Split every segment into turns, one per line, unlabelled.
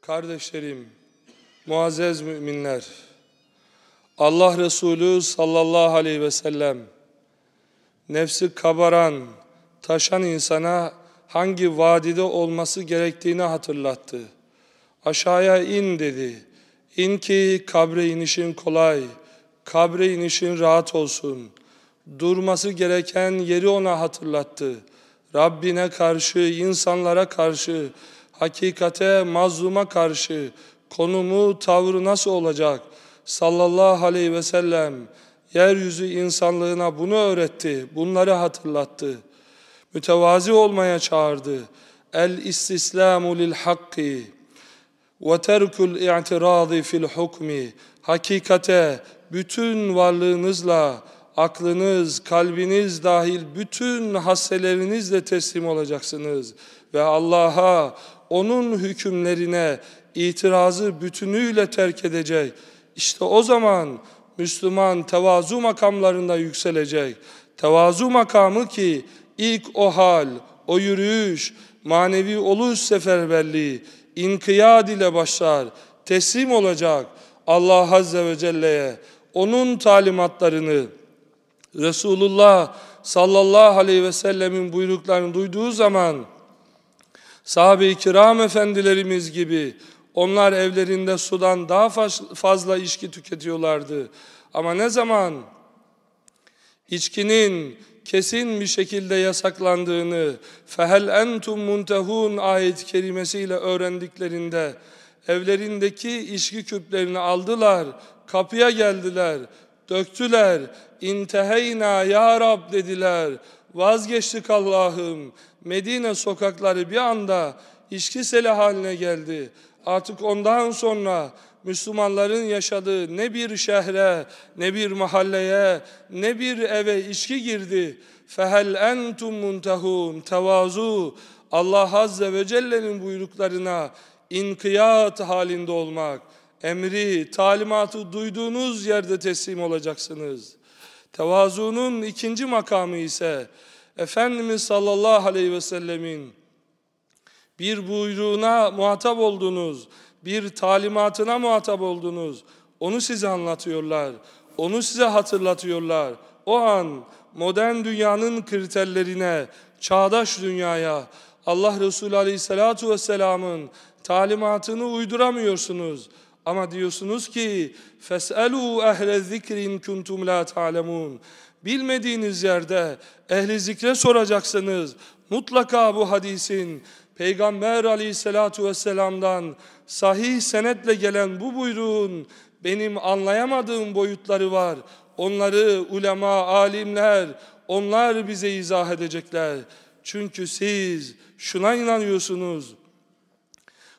Kardeşlerim, muazzez müminler, Allah Resulü sallallahu aleyhi ve sellem nefsi kabaran, taşan insana hangi vadide olması gerektiğini hatırlattı. Aşağıya in dedi. İn ki kabre inişin kolay, kabre inişin rahat olsun. Durması gereken yeri ona hatırlattı. Rabbine karşı, insanlara karşı, hakikate, mazluma karşı konumu, tavrı nasıl olacak? Sallallahu aleyhi ve sellem yeryüzü insanlığına bunu öğretti, bunları hatırlattı. Mütevazi olmaya çağırdı. El istislamu lil hakki ve terkul i'tiradi fil hukmi. Hakikate bütün varlığınızla, aklınız, kalbiniz dahil bütün hasselerinizle teslim olacaksınız. Ve Allah'a, onun hükümlerine itirazı bütünüyle terk edecek. İşte o zaman Müslüman tevazu makamlarında yükselecek. Tevazu makamı ki ilk o hal, o yürüyüş, manevi oluş seferberliği, inkiyad ile başlar, teslim olacak Allah Azze ve Celle'ye, onun talimatlarını, Resulullah sallallahu aleyhi ve sellemin buyruklarını duyduğu zaman, sahabe-i kiram efendilerimiz gibi, onlar evlerinde sudan daha fazla içki tüketiyorlardı. Ama ne zaman içkinin kesin bir şekilde yasaklandığını fehel entum muntehun ayet kerimesiyle öğrendiklerinde evlerindeki içki küplerini aldılar, kapıya geldiler, döktüler, inteheyna ya Rab dediler, vazgeçtik Allah'ım. Medine sokakları bir anda içki seli haline geldi. Artık ondan sonra Müslümanların yaşadığı ne bir şehre, ne bir mahalleye, ne bir eve içki girdi. Fehel entum muntehun tevazu Allah Azze ve Celle'nin buyruklarına inkiyat halinde olmak, emri, talimatı duyduğunuz yerde teslim olacaksınız. Tevazunun ikinci makamı ise Efendimiz sallallahu aleyhi ve sellemin bir buyruğuna muhatap oldunuz, bir talimatına muhatap oldunuz. Onu size anlatıyorlar, onu size hatırlatıyorlar. O an modern dünyanın kriterlerine, çağdaş dünyaya Allah Resulü Aleyhisselatü Vesselam'ın talimatını uyduramıyorsunuz. Ama diyorsunuz ki فَاسْأَلُوا اَهْلَ ذِكْرٍ كُنْتُمْ لَا تَعْلَمُونَ Bilmediğiniz yerde ehli zikre soracaksınız. Mutlaka bu hadisin Peygamber aleyhissalatu vesselam'dan sahih senetle gelen bu buyruğun benim anlayamadığım boyutları var. Onları ulema, alimler, onlar bize izah edecekler. Çünkü siz şuna inanıyorsunuz.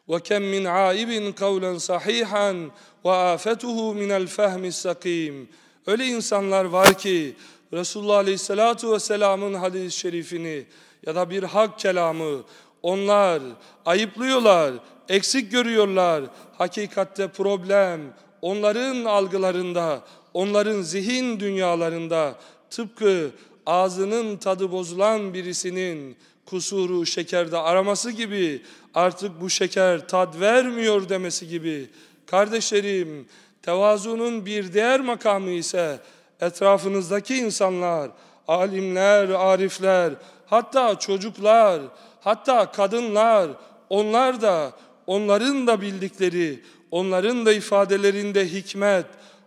وَكَمْ مِنْ عَائِبٍ قَوْلًا صَحِيحًا وَآفَتُهُ مِنَ الْفَهْمِ السَّقِيمِ Öyle insanlar var ki Resulullah Aleyhisselatü Vesselam'ın hadis-i şerifini ya da bir hak kelamı onlar ayıplıyorlar, eksik görüyorlar. Hakikatte problem onların algılarında, onların zihin dünyalarında tıpkı ağzının tadı bozulan birisinin kusuru şekerde araması gibi artık bu şeker tad vermiyor demesi gibi. Kardeşlerim tevazunun bir diğer makamı ise etrafınızdaki insanlar, alimler, arifler, hatta çocuklar, hatta kadınlar, onlar da, onların da bildikleri, onların da ifadelerinde hikmet,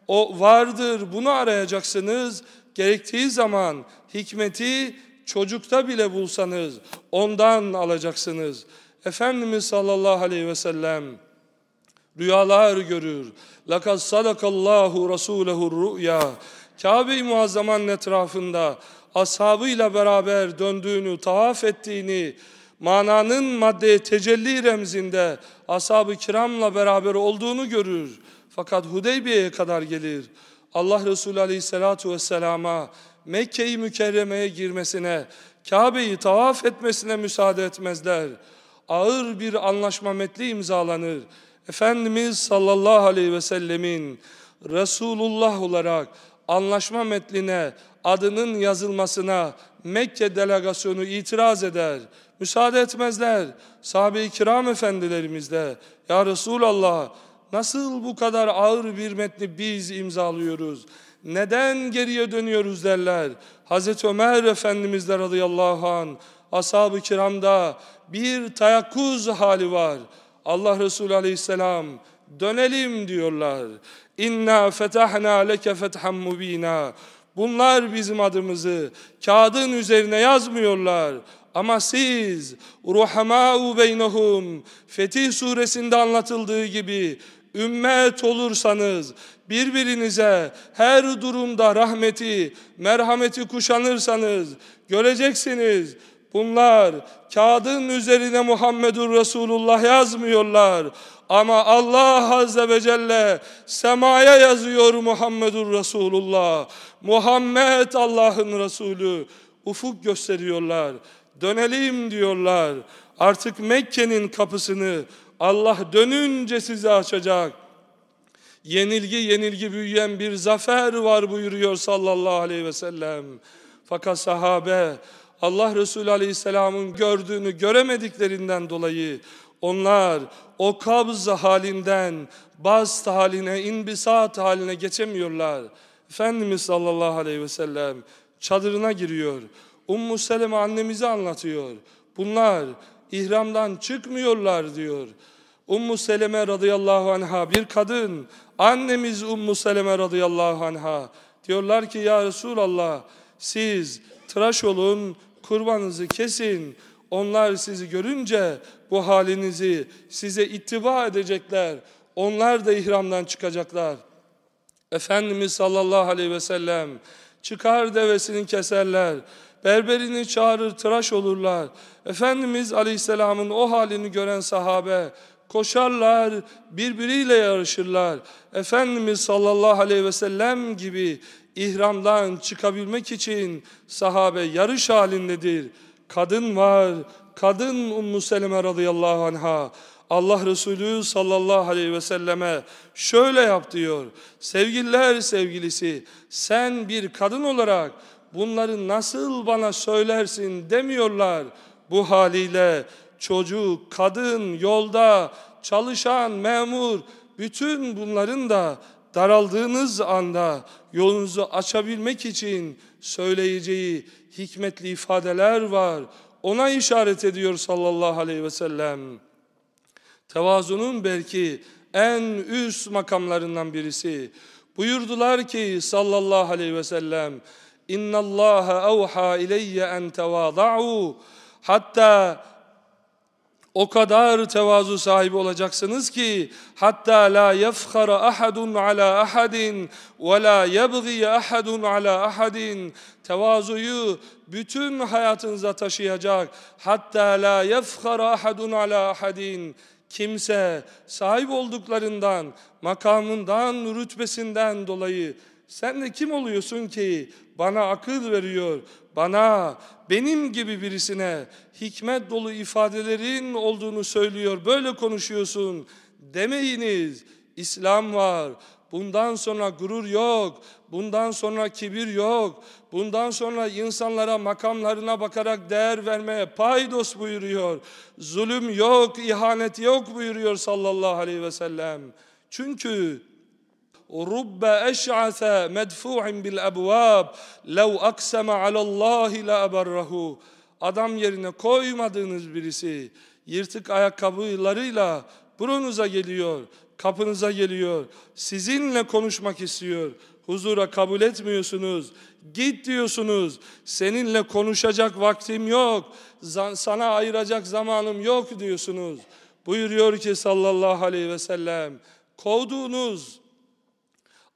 o vardır, bunu arayacaksınız. Gerektiği zaman hikmeti çocukta bile bulsanız ondan alacaksınız. Efendimiz sallallahu aleyhi ve sellem rüyalar görür. لَقَدْ صَدَقَ اللّٰهُ رَسُولَهُ الرُّؤْيَا Kabe-i Muazzama'nın etrafında ashabıyla beraber döndüğünü, tavaf ettiğini, mananın maddeye tecelli remzinde ashab-ı kiramla beraber olduğunu görür. Fakat Hudeybiye'ye kadar gelir. Allah Resulü Aleyhisselatü Vesselam'a Mekke-i Mükerreme'ye girmesine, Kabe'yi tavaf etmesine müsaade etmezler. Ağır bir anlaşma metni imzalanır. Efendimiz sallallahu aleyhi ve sellemin Resulullah olarak anlaşma metnine adının yazılmasına Mekke delegasyonu itiraz eder. Müsaade etmezler. Sahabe-i kiram efendilerimiz de Ya Resulallah nasıl bu kadar ağır bir metni biz imzalıyoruz? Neden geriye dönüyoruz derler. Hazreti Ömer Efendimiz de radıyallahu an ashab-ı kiramda bir tayakkuz hali var. Allah Resulü aleyhisselam dönelim diyorlar. İnna fetahna leke fethan mubina. Bunlar bizim adımızı kağıdın üzerine yazmıyorlar. Ama siz ruhamâ'u beynehum Fetih suresinde anlatıldığı gibi ümmet olursanız birbirinize her durumda rahmeti, merhameti kuşanırsanız göreceksiniz. Bunlar kağıdın üzerine Muhammedur Resulullah yazmıyorlar. Ama Allah Azze ve Celle semaya yazıyor Muhammedur Resulullah. Muhammed Allah'ın Resulü. Ufuk gösteriyorlar. Dönelim diyorlar. Artık Mekke'nin kapısını Allah dönünce size açacak. Yenilgi yenilgi büyüyen bir zafer var buyuruyor sallallahu aleyhi ve sellem. Fakat sahabe Allah Resulü aleyhisselamın gördüğünü göremediklerinden dolayı onlar o kabz halinden bast haline, inbisat haline geçemiyorlar. Efendimiz sallallahu aleyhi ve sellem çadırına giriyor. Ummu Seleme annemizi anlatıyor. Bunlar ihramdan çıkmıyorlar diyor. Ummu Seleme radıyallahu anha bir kadın. Annemiz Ummu Seleme radıyallahu anha. Diyorlar ki ya Resulallah siz tıraş olun, kurbanınızı kesin. Onlar sizi görünce bu halinizi size ittiba edecekler. Onlar da ihramdan çıkacaklar. Efendimiz sallallahu aleyhi ve sellem çıkar devesini keserler. Berberini çağırır tıraş olurlar. Efendimiz aleyhisselamın o halini gören sahabe koşarlar, birbiriyle yarışırlar. Efendimiz sallallahu aleyhi ve sellem gibi ihramdan çıkabilmek için sahabe yarış halindedir. Kadın var, kadın Ummu Seleme radıyallahu anha. Allah Resulü sallallahu aleyhi ve selleme şöyle yap diyor. Sevgililer sevgilisi sen bir kadın olarak bunları nasıl bana söylersin demiyorlar. Bu haliyle çocuk, kadın, yolda çalışan, memur bütün bunların da daraldığınız anda yolunuzu açabilmek için söyleyeceği hikmetli ifadeler var. Ona işaret ediyor sallallahu aleyhi ve sellem. Tevazunun belki en üst makamlarından birisi. Buyurdular ki sallallahu aleyhi ve sellem İnna Allah evha ileyye en tevada'u hatta o kadar tevazu sahibi olacaksınız ki hatta la yefkhara ahadun ala ahadin ve la yebghi ahadun ala ahadin. Tevazuyu bütün hayatınıza taşıyacak hatta la yefkhara ahadun ala ahadin. Kimse sahip olduklarından makamından rütbesinden dolayı sen de kim oluyorsun ki bana akıl veriyor, bana benim gibi birisine hikmet dolu ifadelerin olduğunu söylüyor, böyle konuşuyorsun demeyiniz. İslam var. Bundan sonra gurur yok. Bundan sonra kibir yok. Bundan sonra insanlara makamlarına bakarak değer vermeye paydos buyuruyor. Zulüm yok, ihanet yok buyuruyor sallallahu aleyhi ve sellem. Çünkü رب أشعث مدفوع بالأبواب لو أقسم على الله لأبره Adam yerine koymadığınız birisi yırtık ayakkabılarıyla burunuza geliyor, kapınıza geliyor, sizinle konuşmak istiyor. Huzura kabul etmiyorsunuz. Git diyorsunuz. Seninle konuşacak vaktim yok. Sana ayıracak zamanım yok diyorsunuz. Buyuruyor ki sallallahu aleyhi ve sellem. Kovduğunuz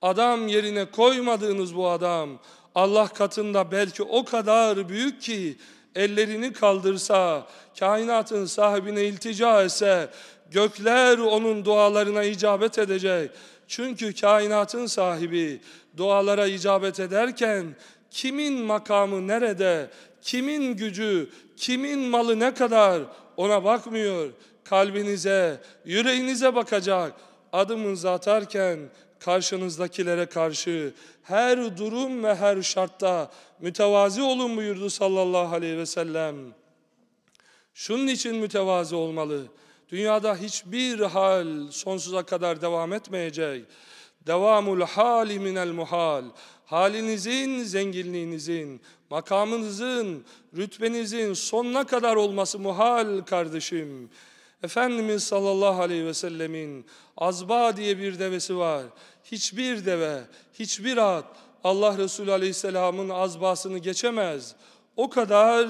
Adam yerine koymadığınız bu adam Allah katında belki o kadar büyük ki ellerini kaldırsa, kainatın sahibine iltica etse, gökler onun dualarına icabet edecek. Çünkü kainatın sahibi dualara icabet ederken kimin makamı nerede, kimin gücü, kimin malı ne kadar ona bakmıyor. Kalbinize, yüreğinize bakacak. Adımınızı atarken karşınızdakilere karşı her durum ve her şartta mütevazi olun buyurdu sallallahu aleyhi ve sellem. Şunun için mütevazi olmalı. Dünyada hiçbir hal sonsuza kadar devam etmeyecek. Devamul hali minel muhal. Halinizin, zenginliğinizin, makamınızın, rütbenizin sonuna kadar olması muhal kardeşim. Efendimiz sallallahu aleyhi ve sellemin azba diye bir devesi var. Hiçbir deve, hiçbir at Allah Resulü aleyhisselamın azbasını geçemez. O kadar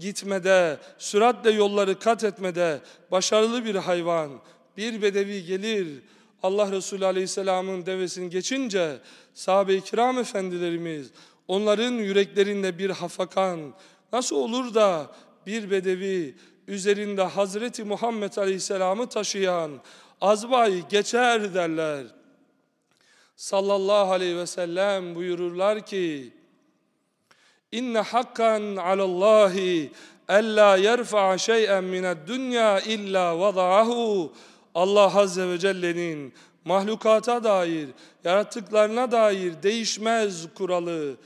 gitmede, süratle yolları kat etmede başarılı bir hayvan. Bir bedevi gelir, Allah Resulü Aleyhisselam'ın devesini geçince sahabe-i kiram efendilerimiz onların yüreklerinde bir hafakan nasıl olur da bir bedevi üzerinde Hazreti Muhammed Aleyhisselam'ı taşıyan azbayı geçer derler. Sallallahu aleyhi ve sellem buyururlar ki İnne hakkan alallahi ella yerfa'a şey'en mined dünya illa vada'ahu Allah Azze ve Celle'nin mahlukata dair, yarattıklarına dair değişmez kuralı,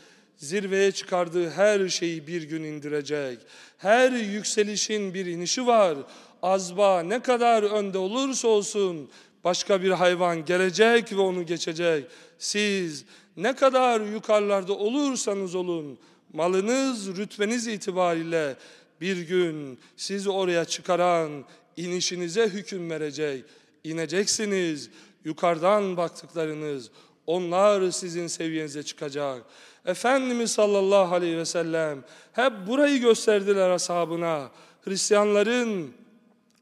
zirveye çıkardığı her şeyi bir gün indirecek. Her yükselişin bir inişi var. Azba ne kadar önde olursa olsun başka bir hayvan gelecek ve onu geçecek. Siz ne kadar yukarılarda olursanız olun, malınız, rütbeniz itibariyle bir gün sizi oraya çıkaran inişinize hüküm verecek. İneceksiniz, yukarıdan baktıklarınız, onlar sizin seviyenize çıkacak. Efendimiz sallallahu aleyhi ve sellem hep burayı gösterdiler ashabına. Hristiyanların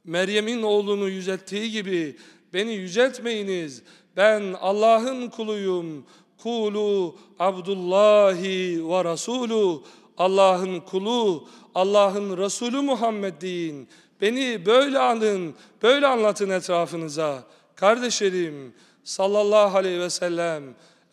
Meryem'in oğlunu yücelttiği gibi beni yüceltmeyiniz. Ben Allah'ın kuluyum. Kulu Abdullahi ve Rasulu. Allah'ın kulu, Allah'ın Resulü Muhammed deyin. Beni böyle anın, böyle anlatın etrafınıza. Kardeşlerim sallallahu aleyhi ve sellem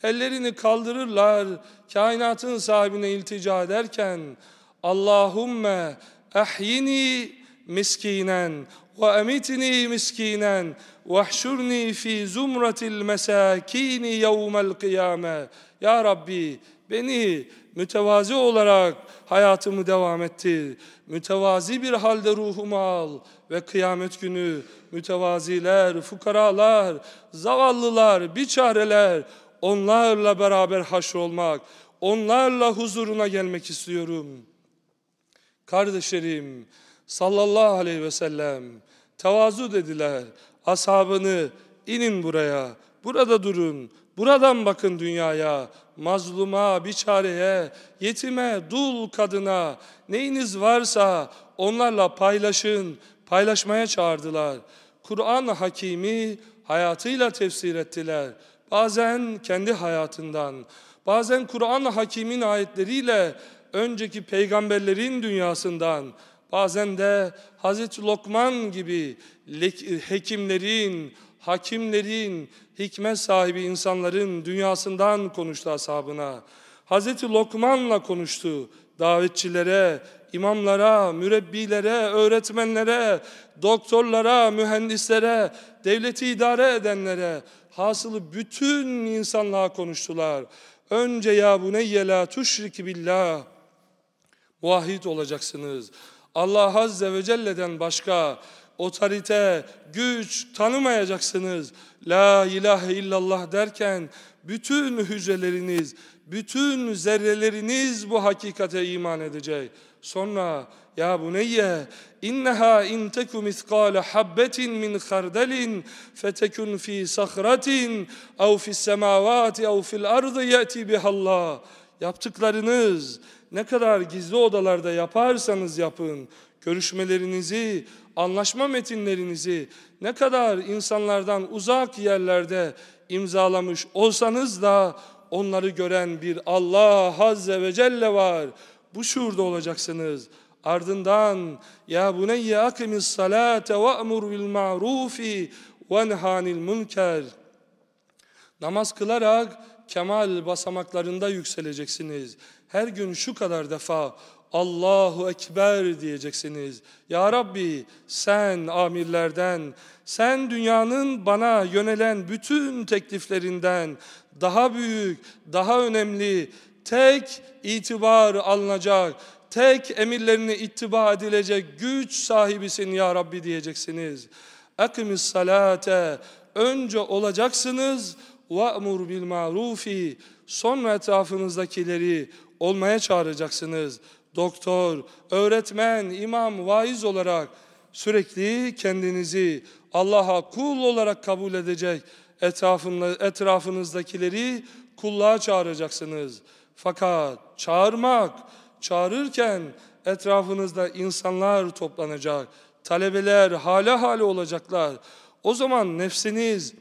ellerini kaldırırlar kainatın sahibine iltica ederken Allahümme ahyini miskinen ve emitni miskinen vahşurni fi zumratil mesakini yevmel kıyame Ya Rabbi beni mütevazi olarak hayatımı devam ettir. Mütevazi bir halde ruhumu al ve kıyamet günü mütevaziler, fukaralar, zavallılar, biçareler onlarla beraber haşrolmak, onlarla huzuruna gelmek istiyorum. Kardeşlerim sallallahu aleyhi ve sellem tevazu dediler. Ashabını inin buraya, burada durun, buradan bakın dünyaya mazluma, biçareye, yetime, dul kadına neyiniz varsa onlarla paylaşın, paylaşmaya çağırdılar. Kur'an hakimi hayatıyla tefsir ettiler. Bazen kendi hayatından, bazen Kur'an hakimin ayetleriyle önceki peygamberlerin dünyasından, bazen de Hazreti Lokman gibi hekimlerin, hakimlerin, hikmet sahibi insanların dünyasından konuştu ashabına. Hazreti Lokman'la konuştu davetçilere, imamlara, mürebbilere, öğretmenlere, doktorlara, mühendislere, devleti idare edenlere, hasılı bütün insanlığa konuştular. Önce ya buneyye la tuşrik billah. Muahhid olacaksınız. Allah Azze ve Celle'den başka otorite, güç tanımayacaksınız. La ilahe illallah derken bütün hücreleriniz, bütün zerreleriniz bu hakikate iman edecek. Sonra ya buneyye inneha in teku miskale habbetin min khardalin fetekun fi sakhratin ev fi semavati ev fil ardı yeti bihallah. Yaptıklarınız ne kadar gizli odalarda yaparsanız yapın, görüşmelerinizi, anlaşma metinlerinizi ne kadar insanlardan uzak yerlerde imzalamış olsanız da onları gören bir Allah Azze ve Celle var. Bu şuurda olacaksınız. Ardından ya buneyye akimis salate ve emur bil ma'rufi ve nehanil münker. Namaz kılarak kemal basamaklarında yükseleceksiniz. Her gün şu kadar defa Allahu Ekber diyeceksiniz. Ya Rabbi sen amirlerden, sen dünyanın bana yönelen bütün tekliflerinden daha büyük, daha önemli, tek itibar alınacak, tek emirlerine ittiba edilecek güç sahibisin ya Rabbi diyeceksiniz. Akimis salate önce olacaksınız ve'mur bil marufi sonra etrafınızdakileri olmaya çağıracaksınız. Doktor, öğretmen, imam, vaiz olarak sürekli kendinizi Allah'a kul olarak kabul edecek etrafınızdakileri kulluğa çağıracaksınız. Fakat çağırmak, çağırırken etrafınızda insanlar toplanacak. Talebeler hale hale olacaklar. O zaman nefsiniz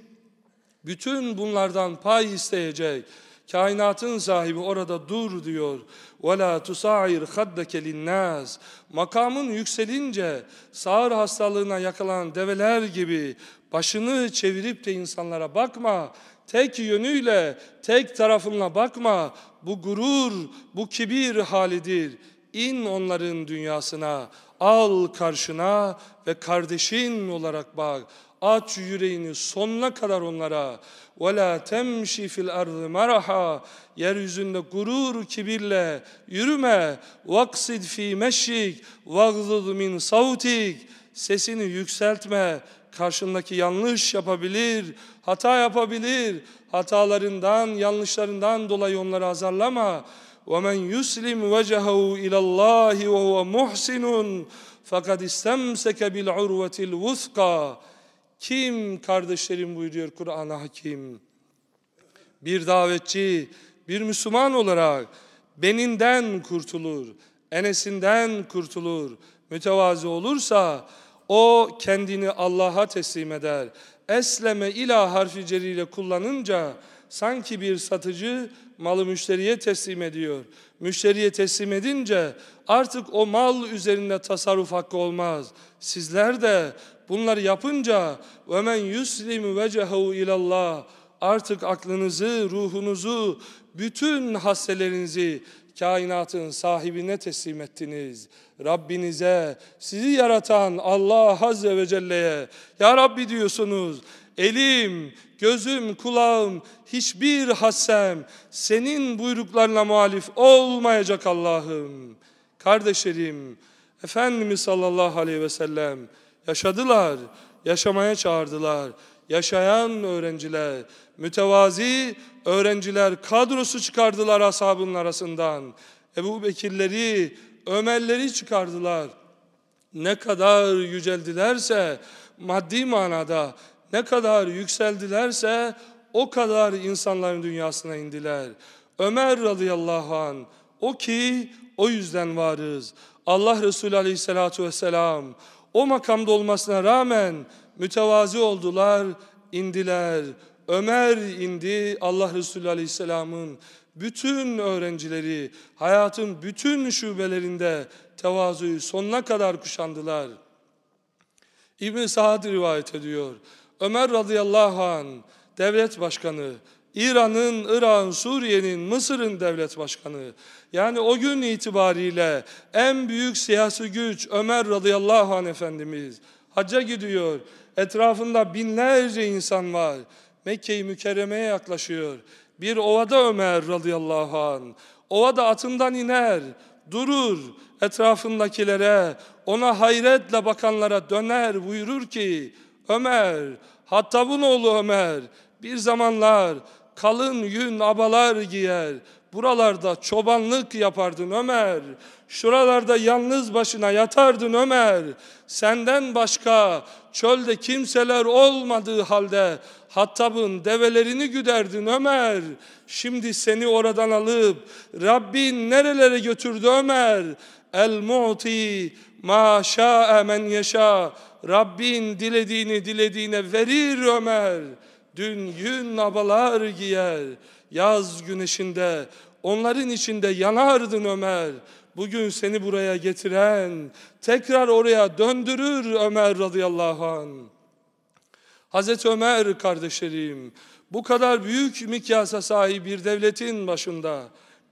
bütün bunlardan pay isteyecek. Kainatın sahibi orada dur diyor. وَلَا تُسَعِرْ خَدَّكَ لِلنَّاسِ Makamın yükselince sağır hastalığına yakalanan develer gibi başını çevirip de insanlara bakma. Tek yönüyle, tek tarafınla bakma. Bu gurur, bu kibir halidir. İn onların dünyasına, al karşına ve kardeşin olarak bak. Aç yüreğini sonuna kadar onlara. وَلَا تَمْشِ فِي الْأَرْضِ مَرَحًا Yeryüzünde gurur, kibirle yürüme. وَقْصِدْ ف۪ي مَشِّكْ وَغْضُضْ مِنْ صَوْتِكْ Sesini yükseltme. Karşındaki yanlış yapabilir, hata yapabilir. Hatalarından, yanlışlarından dolayı onları azarlama. وَمَنْ يُسْلِمْ وَجَهَهُ اِلَى اللّٰهِ وَهُوَ مُحْسِنٌ فَقَدْ اِسْتَمْسَكَ بِالْعُرْوَةِ الْوُثْقَى Kim kardeşlerim buyuruyor Kur'an-ı Hakim. Bir davetçi, bir Müslüman olarak beninden kurtulur, enesinden kurtulur. Mütevazi olursa o kendini Allah'a teslim eder. Esleme ila harfi ceriyle kullanınca sanki bir satıcı malı müşteriye teslim ediyor. Müşteriye teslim edince artık o mal üzerinde tasarruf hakkı olmaz. Sizler de bunları yapınca وَمَنْ يُسْلِمُ وَجَهَهُ اِلَى اللّٰهِ Artık aklınızı, ruhunuzu, bütün hasselerinizi kainatın sahibine teslim ettiniz. Rabbinize, sizi yaratan Allah Azze ve Celle'ye, Ya Rabbi diyorsunuz, elim, gözüm, kulağım, hiçbir hassem senin buyruklarına muhalif olmayacak Allah'ım. Kardeşlerim, Efendimiz sallallahu aleyhi ve sellem yaşadılar, yaşamaya çağırdılar. Yaşayan öğrenciler, mütevazi öğrenciler kadrosu çıkardılar ashabın arasından. Ebu Bekirleri, Ömerleri çıkardılar. Ne kadar yüceldilerse maddi manada ne kadar yükseldilerse o kadar insanların dünyasına indiler. Ömer radıyallahu an o ki o yüzden varız. Allah Resulü aleyhissalatu vesselam o makamda olmasına rağmen mütevazi oldular, indiler. Ömer indi Allah Resulü aleyhisselamın bütün öğrencileri hayatın bütün şubelerinde tevazuyu sonuna kadar kuşandılar. İbn Saad rivayet ediyor. Ömer radıyallahu an devlet başkanı, İran'ın, Irak'ın, Suriye'nin, Mısır'ın devlet başkanı. Yani o gün itibariyle en büyük siyasi güç Ömer radıyallahu anh Efendimiz. Hacca gidiyor. Etrafında binlerce insan var. Mekke-i Mükerreme'ye yaklaşıyor. Bir ovada Ömer radıyallahu an. Ovada atından iner, durur. Etrafındakilere, ona hayretle bakanlara döner buyurur ki, Ömer, Hattab'ın oğlu Ömer, bir zamanlar kalın yün abalar giyer, buralarda çobanlık yapardın Ömer, şuralarda yalnız başına yatardın Ömer, senden başka çölde kimseler olmadığı halde Hattab'ın develerini güderdin Ömer. Şimdi seni oradan alıp Rabbin nerelere götürdü Ömer? El mu'ti ma şa'e men yeşâ. Rabbin dilediğini dilediğine verir Ömer. Dün yün abalar giyer. Yaz güneşinde onların içinde yanardın Ömer. Bugün seni buraya getiren tekrar oraya döndürür Ömer radıyallahu anh. Hazreti Ömer kardeşlerim Bu kadar büyük mikyasa sahip bir devletin başında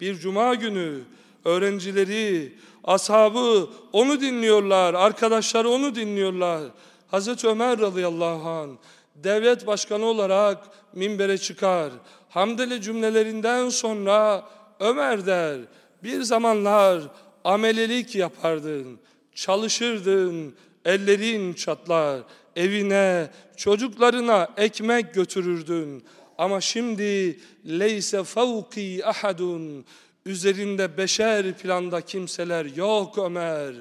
bir cuma günü öğrencileri, ashabı onu dinliyorlar, arkadaşları onu dinliyorlar. Hazreti Ömer radıyallahu anh devlet başkanı olarak minbere çıkar. Hamdele cümlelerinden sonra Ömer der, bir zamanlar amelelik yapardın, çalışırdın, ellerin çatlar, evine, çocuklarına ekmek götürürdün. Ama şimdi leyse fevki ahadun, üzerinde beşer planda kimseler yok Ömer.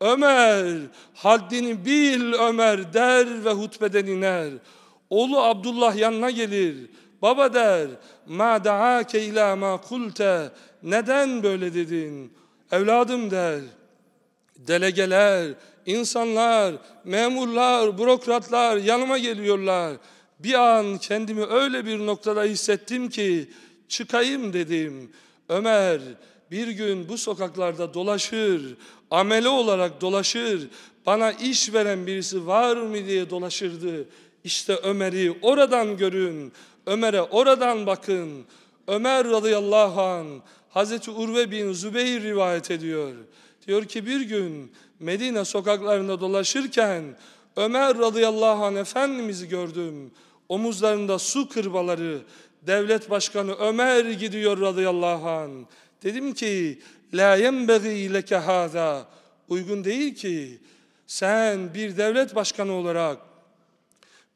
Ömer, haddini bil Ömer der ve hutbeden iner. Oğlu Abdullah yanına gelir. Baba der, ma da'ake ila ma kulte. Neden böyle dedin? Evladım der. Delegeler, insanlar, memurlar, bürokratlar yanıma geliyorlar. Bir an kendimi öyle bir noktada hissettim ki çıkayım dedim. Ömer bir gün bu sokaklarda dolaşır, ameli olarak dolaşır, bana iş veren birisi var mı diye dolaşırdı. İşte Ömer'i oradan görün, Ömer'e oradan bakın. Ömer radıyallahu an Hazreti Urve bin Zübeyir rivayet ediyor. Diyor ki bir gün Medine sokaklarında dolaşırken Ömer radıyallahu anh Efendimiz'i gördüm. Omuzlarında su kırbaları, devlet başkanı Ömer gidiyor radıyallahu anh. Dedim ki la yenbeği leke hâzâ uygun değil ki sen bir devlet başkanı olarak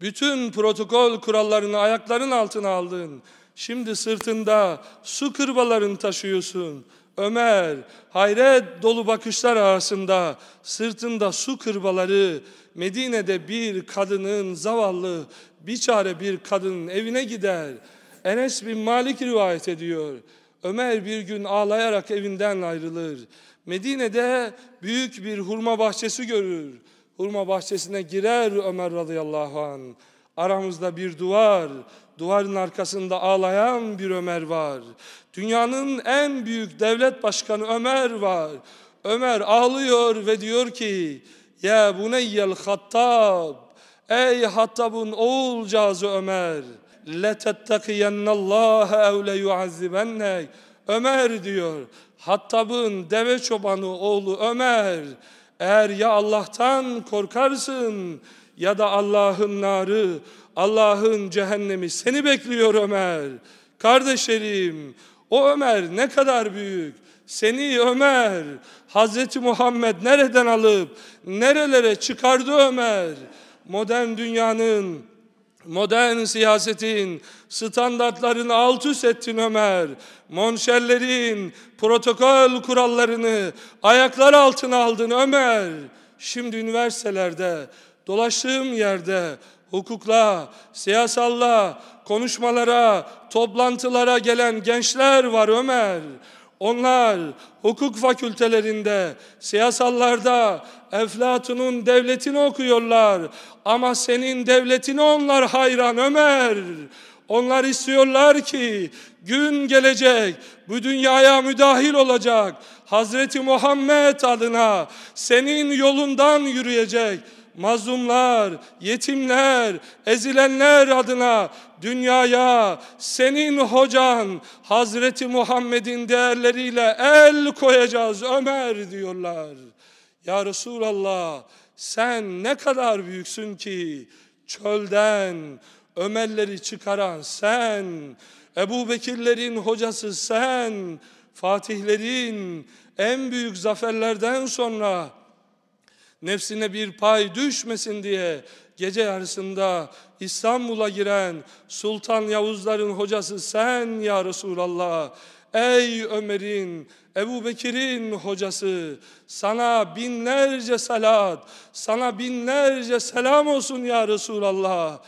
bütün protokol kurallarını ayakların altına aldın. Şimdi sırtında su kırbalarını taşıyorsun. Ömer hayret dolu bakışlar arasında sırtında su kırbaları Medine'de bir kadının zavallı biçare bir kadının evine gider. Enes bin Malik rivayet ediyor. Ömer bir gün ağlayarak evinden ayrılır. Medine'de büyük bir hurma bahçesi görür. Hurma bahçesine girer Ömer radıyallahu an. Aramızda bir duvar, duvarın arkasında ağlayan bir Ömer var. Dünyanın en büyük devlet başkanı Ömer var. Ömer ağlıyor ve diyor ki Ya bu buneyyel hattab Ey Hattab'ın oğulcağızı Ömer letettakiyennallâhe ev leyuazzibennek Ömer diyor Hattab'ın deve çobanı oğlu Ömer eğer ya Allah'tan korkarsın ya da Allah'ın narı Allah'ın cehennemi seni bekliyor Ömer. Kardeşlerim, o Ömer ne kadar büyük. Seni Ömer, Hazreti Muhammed nereden alıp nerelere çıkardı Ömer? Modern dünyanın Modern siyasetin standartlarını alt üst ettin Ömer. Monşerlerin protokol kurallarını ayaklar altına aldın Ömer. Şimdi üniversitelerde, dolaştığım yerde hukukla, siyasalla, konuşmalara, toplantılara gelen gençler var Ömer. Onlar hukuk fakültelerinde, siyasallarda Eflatun'un devletini okuyorlar. Ama senin devletine onlar hayran Ömer. Onlar istiyorlar ki gün gelecek, bu dünyaya müdahil olacak. Hazreti Muhammed adına senin yolundan yürüyecek mazlumlar, yetimler, ezilenler adına dünyaya senin hocan Hazreti Muhammed'in değerleriyle el koyacağız Ömer diyorlar. Ya Resulallah sen ne kadar büyüksün ki çölden Ömerleri çıkaran sen, Ebu Bekirlerin hocası sen, Fatihlerin en büyük zaferlerden sonra nefsine bir pay düşmesin diye gece yarısında İstanbul'a giren Sultan Yavuzların hocası sen ya Resulallah. Ey Ömer'in, Ebu Bekir'in hocası, sana binlerce salat, sana binlerce selam olsun ya Resulallah.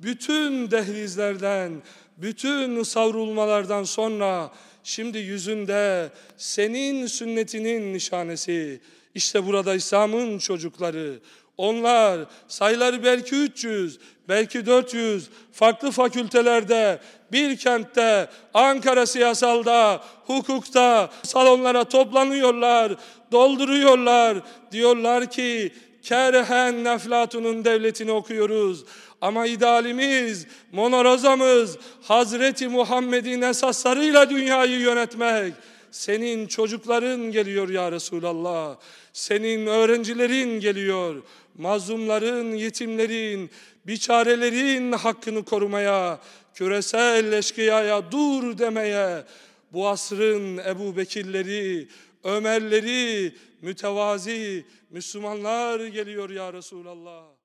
Bütün dehlizlerden, bütün savrulmalardan sonra şimdi yüzünde senin sünnetinin nişanesi, işte burada İslam'ın çocukları. Onlar sayıları belki 300, belki 400 farklı fakültelerde, bir kentte, Ankara siyasalda, hukukta salonlara toplanıyorlar, dolduruyorlar. Diyorlar ki Kerhen Neflatun'un devletini okuyoruz. Ama idealimiz, monorozamız Hazreti Muhammed'in esaslarıyla dünyayı yönetmek. Senin çocukların geliyor ya Resulallah. Senin öğrencilerin geliyor. Mazlumların, yetimlerin, biçarelerin hakkını korumaya, küresel eşkıyaya dur demeye, bu asrın Ebu Bekirleri, Ömerleri, mütevazi Müslümanlar geliyor ya Resulallah.